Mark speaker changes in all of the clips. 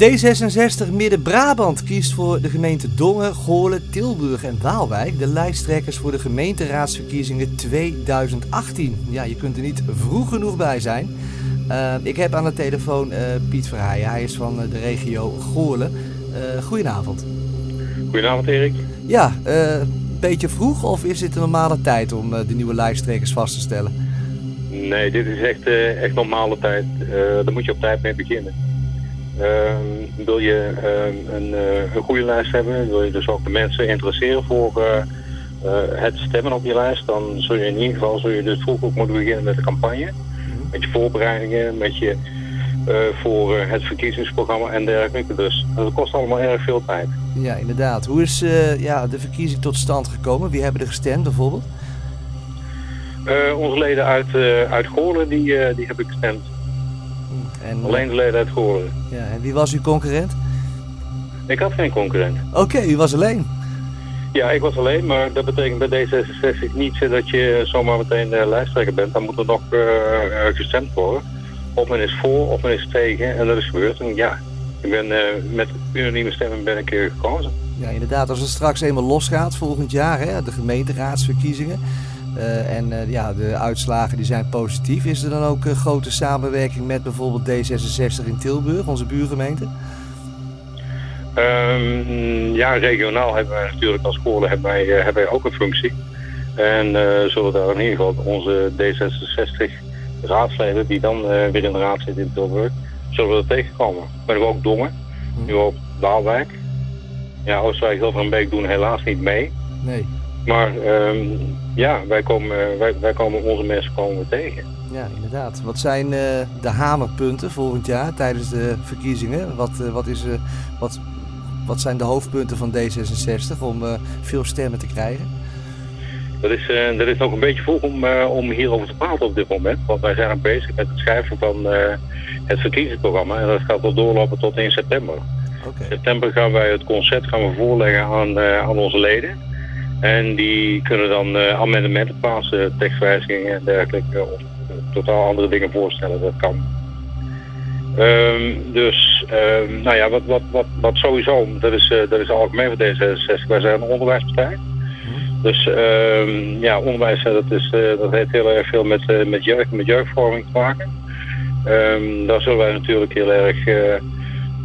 Speaker 1: D66 Midden-Brabant kiest voor de gemeente Dongen, Goorlen, Tilburg en Waalwijk de lijsttrekkers voor de gemeenteraadsverkiezingen 2018. Ja, je kunt er niet vroeg genoeg bij zijn. Uh, ik heb aan de telefoon uh, Piet Verheijen, hij is van uh, de regio Goorlen. goedenavond.
Speaker 2: Goedenavond Erik.
Speaker 1: Ja, een beetje vroeg of is dit een normale tijd om de nieuwe lijsttrekkers vast te stellen?
Speaker 2: Nee, dit is echt, echt normale tijd. daar moet je op tijd mee beginnen. Ehm, wil je ehm, een, uh, een, goede lijst hebben, wil je dus ook de mensen interesseren voor het stemmen op je lijst, dan zul je in ieder geval zul je dus vroeg ook moeten beginnen met de campagne. Mhm. Met je voorbereidingen, met je voor het verkiezingsprogramma en dergelijke. Dus dat kost allemaal erg veel tijd.
Speaker 1: Ja, inderdaad. Hoe is ja, de verkiezing tot stand gekomen? Wie hebben er gestemd bijvoorbeeld?
Speaker 2: Onze leden uit, uit Goorlen die, die hebben gestemd. En, Alleen de leden uit Goorlen.
Speaker 1: Ja, en wie was uw concurrent?
Speaker 2: Ik had geen concurrent.
Speaker 1: Oké, u was alleen?
Speaker 2: Ja, ik was alleen, maar dat betekent bij D66 niet dat je zomaar meteen lijsttrekker bent. Dan moet er nog uh, gestemd worden. Of men is voor, of men is tegen. En dat is gebeurd. En ja, ik ben, uh, met unanieme stemmen ben ik gekozen.
Speaker 1: Ja, inderdaad. Als het straks eenmaal losgaat volgend jaar, hè, de gemeenteraadsverkiezingen... Uh, en uh, ja, de uitslagen die zijn positief. Is er dan ook uh, grote samenwerking met bijvoorbeeld D66 in Tilburg, onze buurgemeente?
Speaker 2: Um, ja, regionaal hebben wij natuurlijk als scholen hebben wij, hebben wij ook een functie. En zullen daar in ieder geval onze D66 raadsleden die dan weer in de raad zitten in Tilburg, zullen we er tegenkomen. Maar we ook Dongen, hm. nu ook Waalwijk. Ja, Oostenrijk Hilverenbeek doen helaas niet mee.
Speaker 1: Nee.
Speaker 2: Maar um, ja, wij komen, wij, wij komen onze mensen komen tegen.
Speaker 1: Ja, inderdaad. Wat zijn uh, de hamerpunten volgend jaar tijdens de verkiezingen? Wat, uh, wat, is, uh, wat, wat zijn de hoofdpunten van D66 om veel stemmen te krijgen?
Speaker 2: Dat is, dat is nog een beetje vroeg om, om hierover te praten op dit moment. Want wij zijn bezig met het schrijven van het verkiezingsprogramma. En dat gaat wel doorlopen tot in september. Okay. In september gaan wij het concept gaan we voorleggen aan, aan onze leden. En die kunnen dan uh, amendementen plaatsen, tekstwijzigingen en dergelijke. Of uh, totaal andere dingen voorstellen, dat kan. Um, dus, um, nou ja, wat, wat, wat, wat sowieso, dat is, uh, dat is algemeen voor D66. Wij zijn een onderwijspartij. Mhm. Dus um, ja, onderwijs dat, is, dat heeft heel erg veel met, met jeugd met jeugdvorming te maken. daar zullen wij natuurlijk heel erg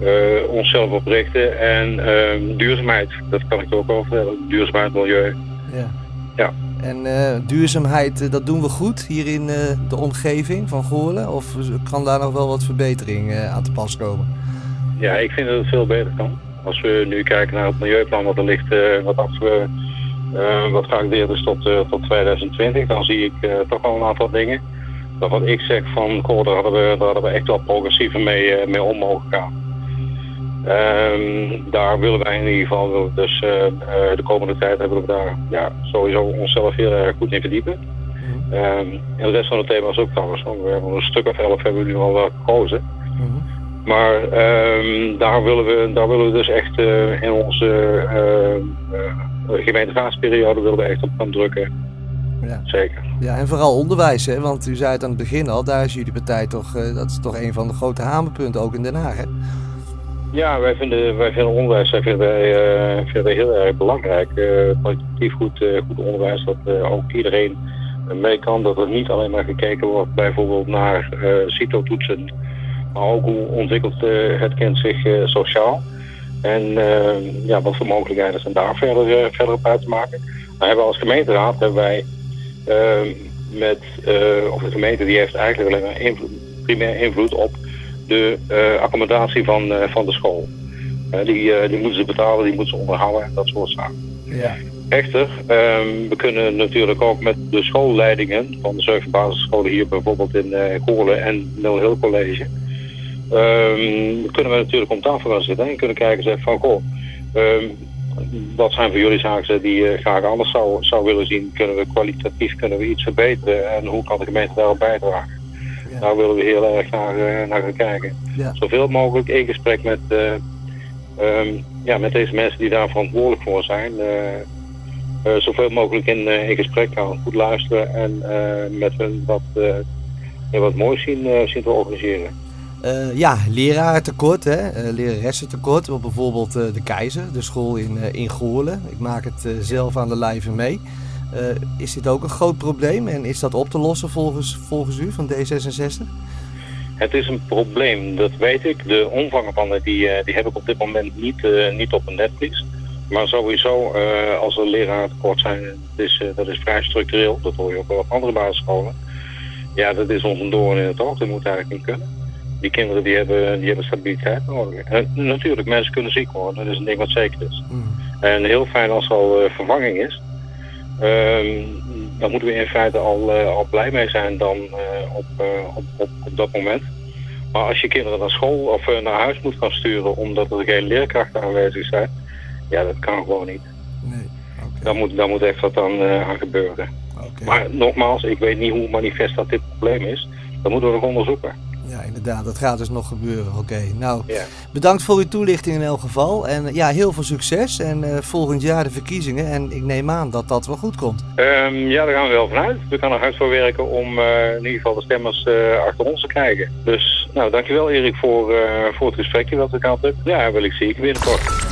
Speaker 2: uh, onszelf op richten. En uh, duurzaamheid, dat kan ik er ook over vertellen. Duurzaamheid, milieu.
Speaker 1: Ja.
Speaker 2: ja.
Speaker 1: En uh, duurzaamheid, eh, dat doen we goed hier in de omgeving van Goorlen? Of kan daar nog wel wat verbetering aan te pas komen?
Speaker 2: Ja, ik vind dat het veel beter kan. Als we nu kijken naar het milieuplan wat er ligt, wat, af, wat geacteerd is tot, tot 2020, dan zie ik toch wel een aantal dingen. Dat wat ik zeg van, goh, daar hadden we, daar hadden we echt wel progressiever mee, mee om mogen gaan. Um, daar willen wij in ieder geval, dus uh, de komende tijd hebben we daar ja, sowieso onszelf heel erg goed in verdiepen. Mm um, en de rest van de thema's ook trouwens. We hebben een stuk of elf hebben we nu al wel gekozen. Mm -hmm. Maar um, daar, willen we, daar willen we dus echt uh, in onze uh, gemeenteraadsperiode willen we echt op gaan drukken. Ja. Zeker.
Speaker 1: Ja, en vooral onderwijs, hè? want u zei het aan het begin al, daar is jullie partij toch, dat is toch een van de grote hamerpunten, ook in Den Haag. Hè?
Speaker 2: Ja, wij vinden, wij vinden onderwijs wij vinden wij, uh, vinden heel erg belangrijk. Uh, kwalitatief goed, uh, goed onderwijs, dat ook iedereen mee kan. Dat er niet alleen maar gekeken wordt bijvoorbeeld naar CITO-toetsen, maar ook hoe ontwikkelt het kind zich sociaal. En ja, wat voor mogelijkheden zijn daar verder, verder op uit te maken. Maar hebben als gemeenteraad hebben wij met, of de gemeente die heeft eigenlijk alleen maar primair invloed op de uh, accommodatie van, uh, van de school. Uh, die, die moeten ze betalen, die moeten ze onderhouden, dat soort zaken.
Speaker 1: Ja.
Speaker 2: Echter, um, we kunnen natuurlijk ook met de schoolleidingen van de zeven basisscholen hier bijvoorbeeld in Goorlen en Mill Hill College, um, kunnen we natuurlijk om tafel gaan zitten en kunnen kijken zeggen van goh, um, wat zijn voor jullie zaken die je graag anders zou, zou willen zien? Kunnen we kwalitatief kunnen we iets verbeteren en hoe kan de gemeente daarop bijdragen? Daar willen we heel erg naar, uh, naar gaan kijken. Zoveel mogelijk in gesprek met, uh, um, ja, met deze mensen die daar verantwoordelijk voor zijn. Uh, zoveel mogelijk in, in gesprek gaan, goed luisteren en met hun wat wat moois zien, zien te organiseren.
Speaker 1: Ja, lerarentekort, hè? Leraressentekort bijvoorbeeld de Keizer, de school in, in Goorlen. Ik maak het zelf aan de lijve mee. Is dit ook een groot probleem en is dat op te lossen volgens, volgens u van D66?
Speaker 2: Het is een probleem, dat weet ik. De omvang van het, die, die heb ik op dit moment niet, niet op een netvlies. Maar sowieso, als er leraren tekort zijn, dat is, dat is vrij structureel. Dat hoor je ook wel op andere basisscholen. Ja, dat is ons een doorn in het oog. Dat moet eigenlijk niet kunnen die kinderen die hebben, die hebben stabiliteit nodig. En natuurlijk, mensen kunnen ziek worden, dat is een ding wat zeker is. Mm. En heel fijn als er al uh, vervanging is. Um, dan moeten we in feite al, uh, al blij mee zijn dan uh, op, op, op, op, dat moment. Maar als je kinderen naar school of naar huis moet gaan sturen omdat er geen leerkrachten aanwezig zijn, ja, dat kan gewoon niet. Nee. Okay. Dan, moet, dan moet echt wat aan, aan gebeuren. Okay. Maar nogmaals, ik weet niet hoe manifest dat dit probleem is. Dat moeten we nog onderzoeken.
Speaker 1: Ja, inderdaad. Dat gaat dus nog gebeuren. Oké. Nou, bedankt voor uw toelichting in elk geval. En ja, heel veel succes. En uh, volgend jaar de verkiezingen. En ik neem aan dat dat wel goed komt.
Speaker 2: Um, ja, daar gaan we wel vanuit. We gaan er hard voor werken om uh, in ieder geval de stemmers uh, achter ons te krijgen. Dus, nou, dankjewel Erik voor, voor het gesprekje dat we gehad hebben. Ja, wil ik zie ik binnenkort.